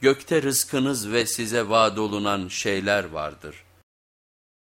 Gökte rızkınız ve size vaad olunan şeyler vardır.''